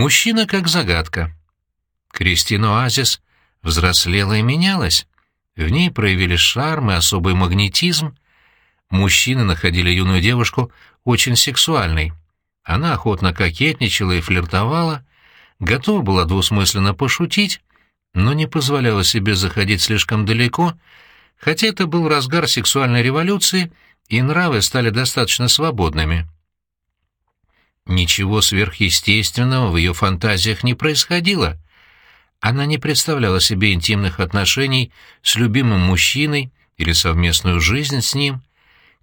Мужчина как загадка. Кристина Оазис взрослела и менялась. В ней проявились шарм и особый магнетизм. Мужчины находили юную девушку очень сексуальной. Она охотно кокетничала и флиртовала, готова была двусмысленно пошутить, но не позволяла себе заходить слишком далеко, хотя это был разгар сексуальной революции, и нравы стали достаточно свободными. Ничего сверхъестественного в ее фантазиях не происходило. Она не представляла себе интимных отношений с любимым мужчиной или совместную жизнь с ним.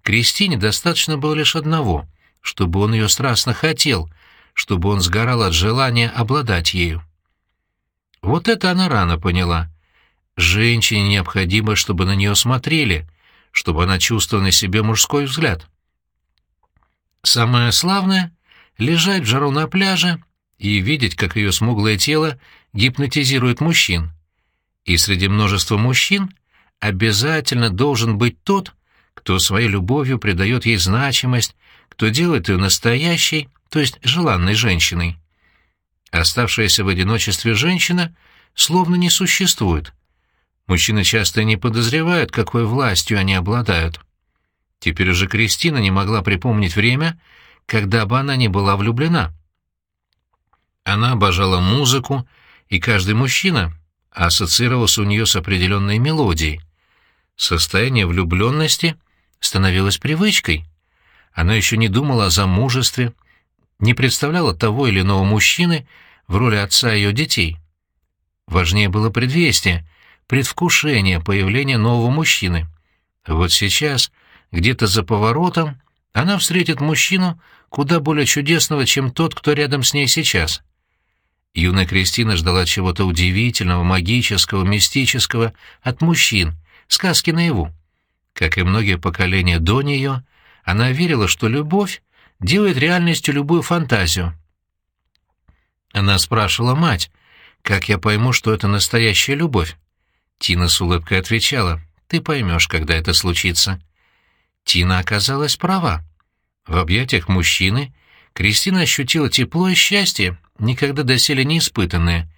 Кристине достаточно было лишь одного, чтобы он ее страстно хотел, чтобы он сгорал от желания обладать ею. Вот это она рано поняла. Женщине необходимо, чтобы на нее смотрели, чтобы она чувствовала на себе мужской взгляд. Самое славное — лежать в жару на пляже и видеть, как ее смуглое тело гипнотизирует мужчин. И среди множества мужчин обязательно должен быть тот, кто своей любовью придает ей значимость, кто делает ее настоящей, то есть желанной женщиной. Оставшаяся в одиночестве женщина словно не существует. Мужчины часто не подозревают, какой властью они обладают. Теперь уже Кристина не могла припомнить время, когда бы она не была влюблена. Она обожала музыку, и каждый мужчина ассоциировался у нее с определенной мелодией. Состояние влюбленности становилось привычкой. Она еще не думала о замужестве, не представляла того или иного мужчины в роли отца ее детей. Важнее было предвестие, предвкушение появления нового мужчины. Вот сейчас, где-то за поворотом, она встретит мужчину куда более чудесного, чем тот, кто рядом с ней сейчас. Юная Кристина ждала чего-то удивительного, магического, мистического от мужчин, сказки наяву. Как и многие поколения до нее, она верила, что любовь делает реальностью любую фантазию. Она спрашивала мать, как я пойму, что это настоящая любовь? Тина с улыбкой отвечала, ты поймешь, когда это случится. Тина оказалась права. В объятиях мужчины Кристина ощутила тепло и счастье, никогда доселе не испытанное.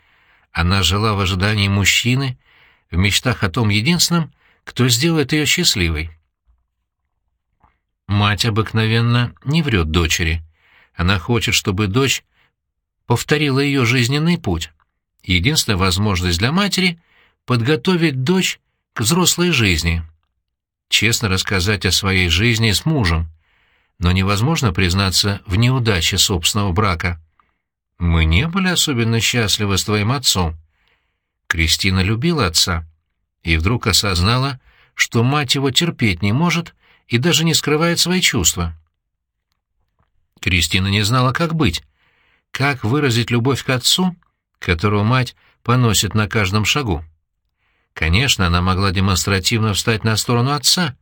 Она жила в ожидании мужчины, в мечтах о том единственном, кто сделает ее счастливой. Мать обыкновенно не врет дочери. Она хочет, чтобы дочь повторила ее жизненный путь. Единственная возможность для матери — подготовить дочь к взрослой жизни. Честно рассказать о своей жизни с мужем. Но невозможно признаться в неудаче собственного брака. Мы не были особенно счастливы с твоим отцом. Кристина любила отца и вдруг осознала, что мать его терпеть не может и даже не скрывает свои чувства. Кристина не знала, как быть. Как выразить любовь к отцу, которого мать поносит на каждом шагу? Конечно, она могла демонстративно встать на сторону отца,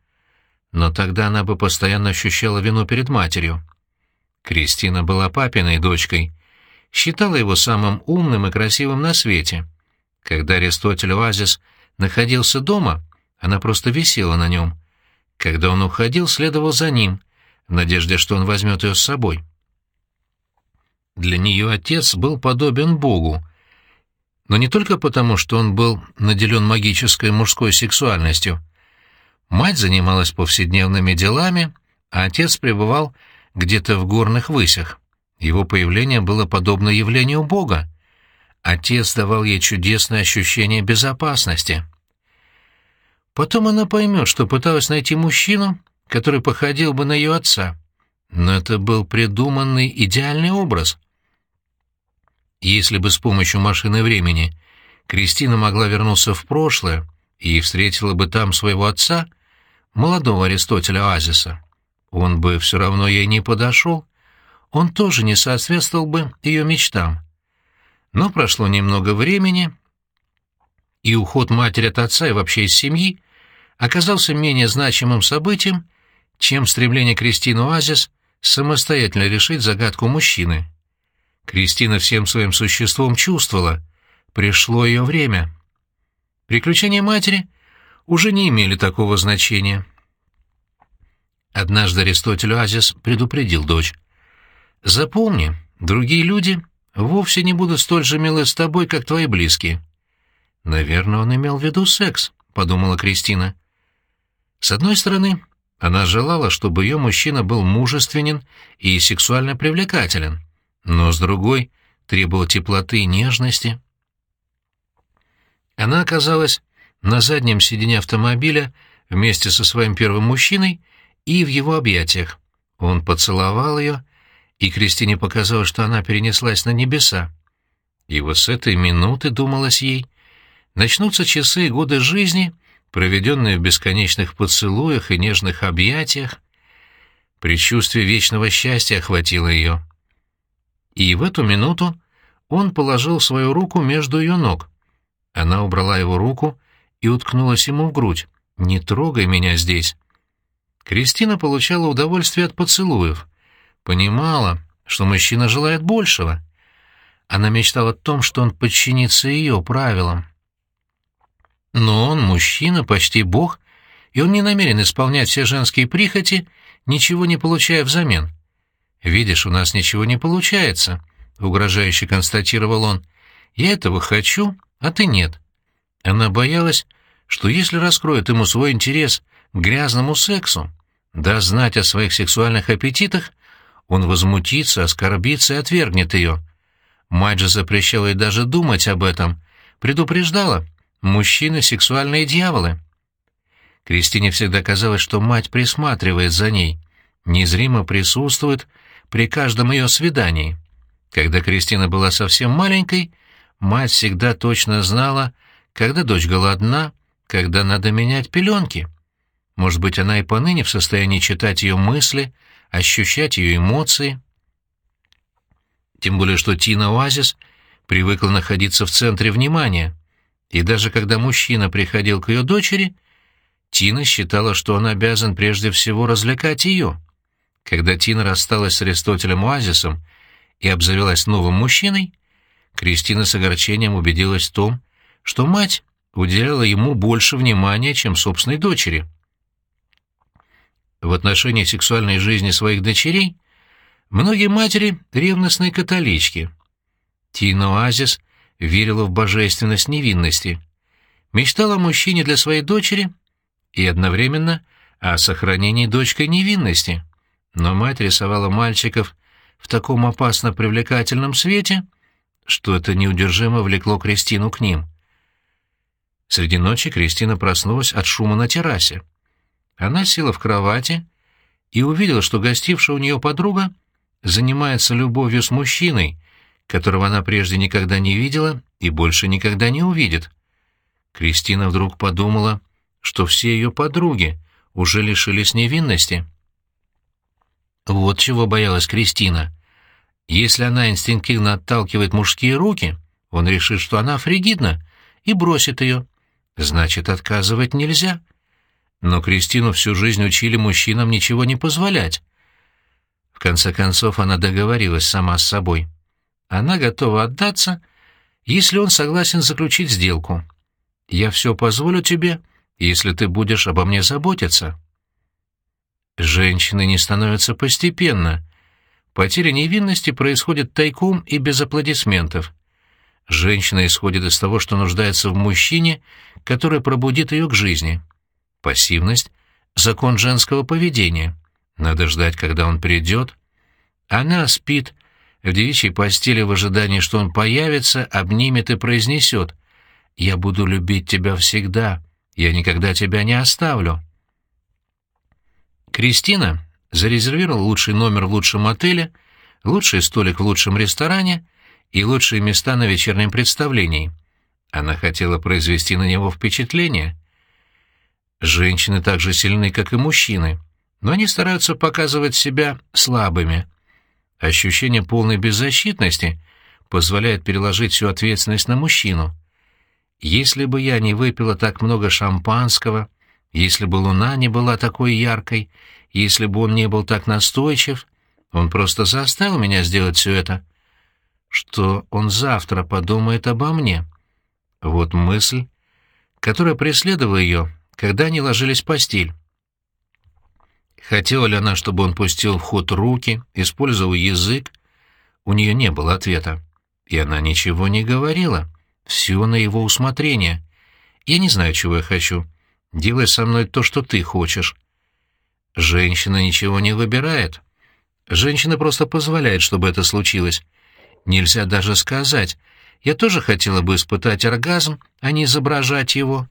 но тогда она бы постоянно ощущала вину перед матерью. Кристина была папиной дочкой, считала его самым умным и красивым на свете. Когда Аристотель Оазис находился дома, она просто висела на нем — когда он уходил, следовал за ним, в надежде, что он возьмет ее с собой. Для нее отец был подобен Богу, но не только потому, что он был наделен магической мужской сексуальностью. Мать занималась повседневными делами, а отец пребывал где-то в горных высях. Его появление было подобно явлению Бога. Отец давал ей чудесное ощущение безопасности — Потом она поймет, что пыталась найти мужчину, который походил бы на ее отца. Но это был придуманный идеальный образ. Если бы с помощью машины времени Кристина могла вернуться в прошлое и встретила бы там своего отца, молодого Аристотеля Азиса, он бы все равно ей не подошел, он тоже не соответствовал бы ее мечтам. Но прошло немного времени, и уход матери от отца и вообще из семьи оказался менее значимым событием, чем стремление Кристины Оазис самостоятельно решить загадку мужчины. Кристина всем своим существом чувствовала, пришло ее время. Приключения матери уже не имели такого значения. Однажды Аристотель Оазис предупредил дочь. «Запомни, другие люди вовсе не будут столь же милы с тобой, как твои близкие». «Наверное, он имел в виду секс», — подумала Кристина. С одной стороны, она желала, чтобы ее мужчина был мужественен и сексуально привлекателен, но с другой требовал теплоты и нежности. Она оказалась на заднем сиденье автомобиля вместе со своим первым мужчиной и в его объятиях. Он поцеловал ее, и Кристине показалось, что она перенеслась на небеса. И вот с этой минуты, думалось ей, начнутся часы и годы жизни, проведенные в бесконечных поцелуях и нежных объятиях. Предчувствие вечного счастья охватило ее. И в эту минуту он положил свою руку между ее ног. Она убрала его руку и уткнулась ему в грудь. «Не трогай меня здесь». Кристина получала удовольствие от поцелуев, понимала, что мужчина желает большего. Она мечтала о том, что он подчинится ее правилам. Но он мужчина, почти бог, и он не намерен исполнять все женские прихоти, ничего не получая взамен. «Видишь, у нас ничего не получается», — угрожающе констатировал он. «Я этого хочу, а ты нет». Она боялась, что если раскроет ему свой интерес к грязному сексу, даст знать о своих сексуальных аппетитах, он возмутится, оскорбится и отвергнет ее. Мать же запрещала ей даже думать об этом, предупреждала. Мужчины — сексуальные дьяволы. Кристине всегда казалось, что мать присматривает за ней, незримо присутствует при каждом ее свидании. Когда Кристина была совсем маленькой, мать всегда точно знала, когда дочь голодна, когда надо менять пеленки. Может быть, она и поныне в состоянии читать ее мысли, ощущать ее эмоции. Тем более, что Тина Оазис привыкла находиться в центре внимания, и даже когда мужчина приходил к ее дочери, Тина считала, что он обязан прежде всего развлекать ее. Когда Тина рассталась с Аристотелем Оазисом и обзавелась новым мужчиной, Кристина с огорчением убедилась в том, что мать уделяла ему больше внимания, чем собственной дочери. В отношении сексуальной жизни своих дочерей многие матери — ревностные католички. Тина Оазис верила в божественность невинности, мечтала о мужчине для своей дочери и одновременно о сохранении дочкой невинности. Но мать рисовала мальчиков в таком опасно привлекательном свете, что это неудержимо влекло Кристину к ним. Среди ночи Кристина проснулась от шума на террасе. Она села в кровати и увидела, что гостившая у нее подруга занимается любовью с мужчиной, которого она прежде никогда не видела и больше никогда не увидит. Кристина вдруг подумала, что все ее подруги уже лишились невинности. Вот чего боялась Кристина. Если она инстинктивно отталкивает мужские руки, он решит, что она фригидна, и бросит ее. Значит, отказывать нельзя. Но Кристину всю жизнь учили мужчинам ничего не позволять. В конце концов, она договорилась сама с собой. Она готова отдаться, если он согласен заключить сделку. Я все позволю тебе, если ты будешь обо мне заботиться. Женщины не становятся постепенно. Потеря невинности происходит тайком и без аплодисментов. Женщина исходит из того, что нуждается в мужчине, который пробудит ее к жизни. Пассивность — закон женского поведения. Надо ждать, когда он придет. Она спит, в девичьей постели в ожидании, что он появится, обнимет и произнесет «Я буду любить тебя всегда, я никогда тебя не оставлю». Кристина зарезервировала лучший номер в лучшем отеле, лучший столик в лучшем ресторане и лучшие места на вечернем представлении. Она хотела произвести на него впечатление. Женщины так же сильны, как и мужчины, но они стараются показывать себя слабыми — Ощущение полной беззащитности позволяет переложить всю ответственность на мужчину. Если бы я не выпила так много шампанского, если бы луна не была такой яркой, если бы он не был так настойчив, он просто заставил меня сделать все это. Что он завтра подумает обо мне? Вот мысль, которая преследовала ее, когда они ложились в постель. Хотела ли она, чтобы он пустил в ход руки, использовал язык? У нее не было ответа. И она ничего не говорила. Все на его усмотрение. Я не знаю, чего я хочу. Делай со мной то, что ты хочешь. Женщина ничего не выбирает. Женщина просто позволяет, чтобы это случилось. Нельзя даже сказать. Я тоже хотела бы испытать оргазм, а не изображать его.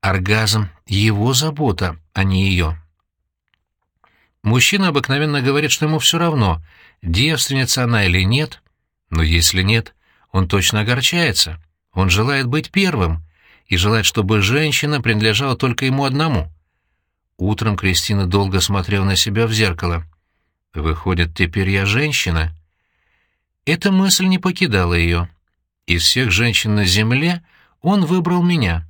Оргазм — его забота, а не ее. Мужчина обыкновенно говорит, что ему все равно, девственница она или нет. Но если нет, он точно огорчается. Он желает быть первым и желает, чтобы женщина принадлежала только ему одному. Утром Кристина долго смотрела на себя в зеркало. «Выходит, теперь я женщина?» Эта мысль не покидала ее. Из всех женщин на земле он выбрал меня.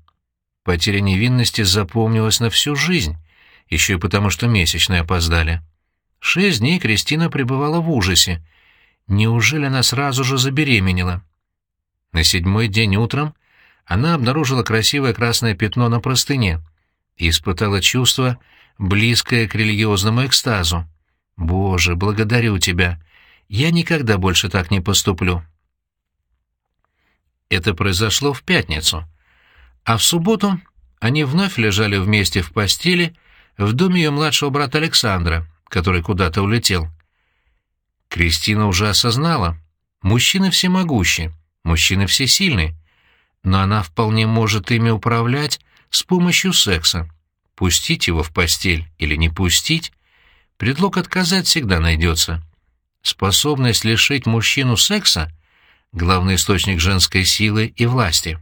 Потеря невинности запомнилась на всю жизнь, еще и потому, что месячные опоздали. Шесть дней Кристина пребывала в ужасе. Неужели она сразу же забеременела? На седьмой день утром она обнаружила красивое красное пятно на простыне и испытала чувство, близкое к религиозному экстазу. «Боже, благодарю тебя! Я никогда больше так не поступлю!» Это произошло в пятницу. А в субботу они вновь лежали вместе в постели в доме ее младшего брата Александра, который куда-то улетел. Кристина уже осознала. Мужчины всемогущи, мужчины всесильны. Но она вполне может ими управлять с помощью секса. Пустить его в постель или не пустить, предлог отказать всегда найдется. Способность лишить мужчину секса — главный источник женской силы и власти.